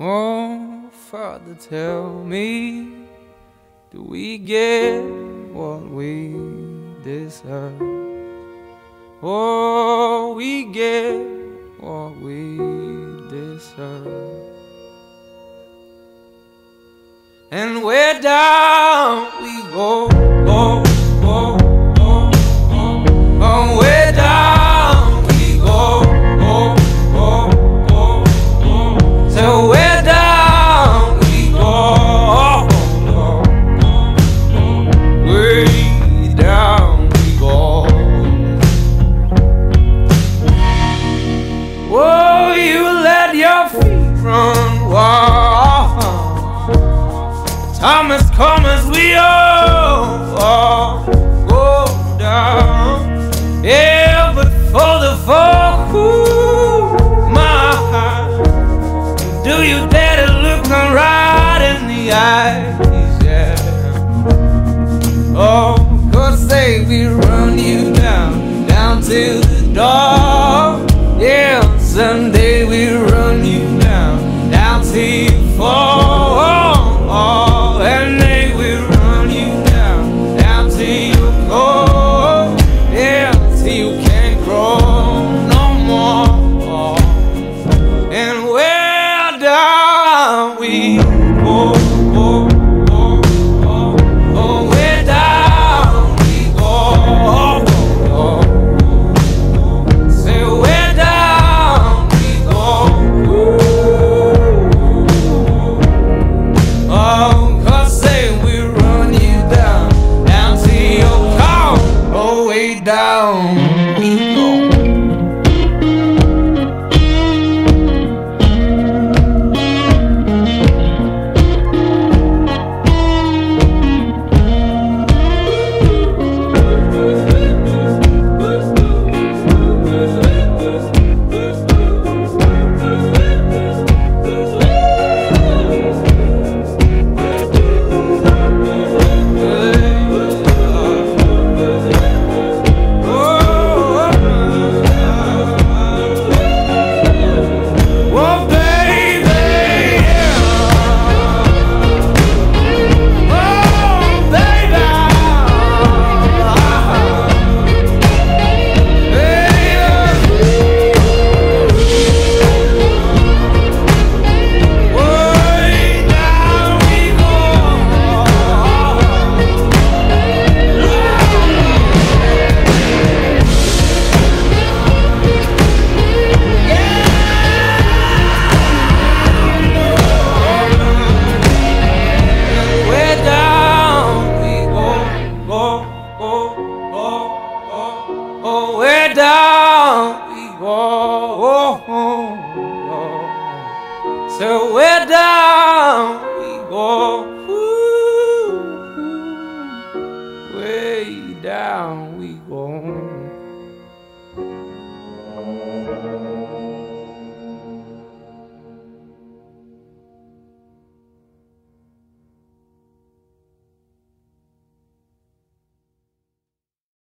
Oh, Father, tell me, do we get what we deserve? Oh, we get what we deserve. And where down we go, Time has come as we all, all go down. Yeah, but for the fall, my heart, do you dare to look me right in the eyes? Yeah. Oh, cause say we run you down, down to the door. We go, so down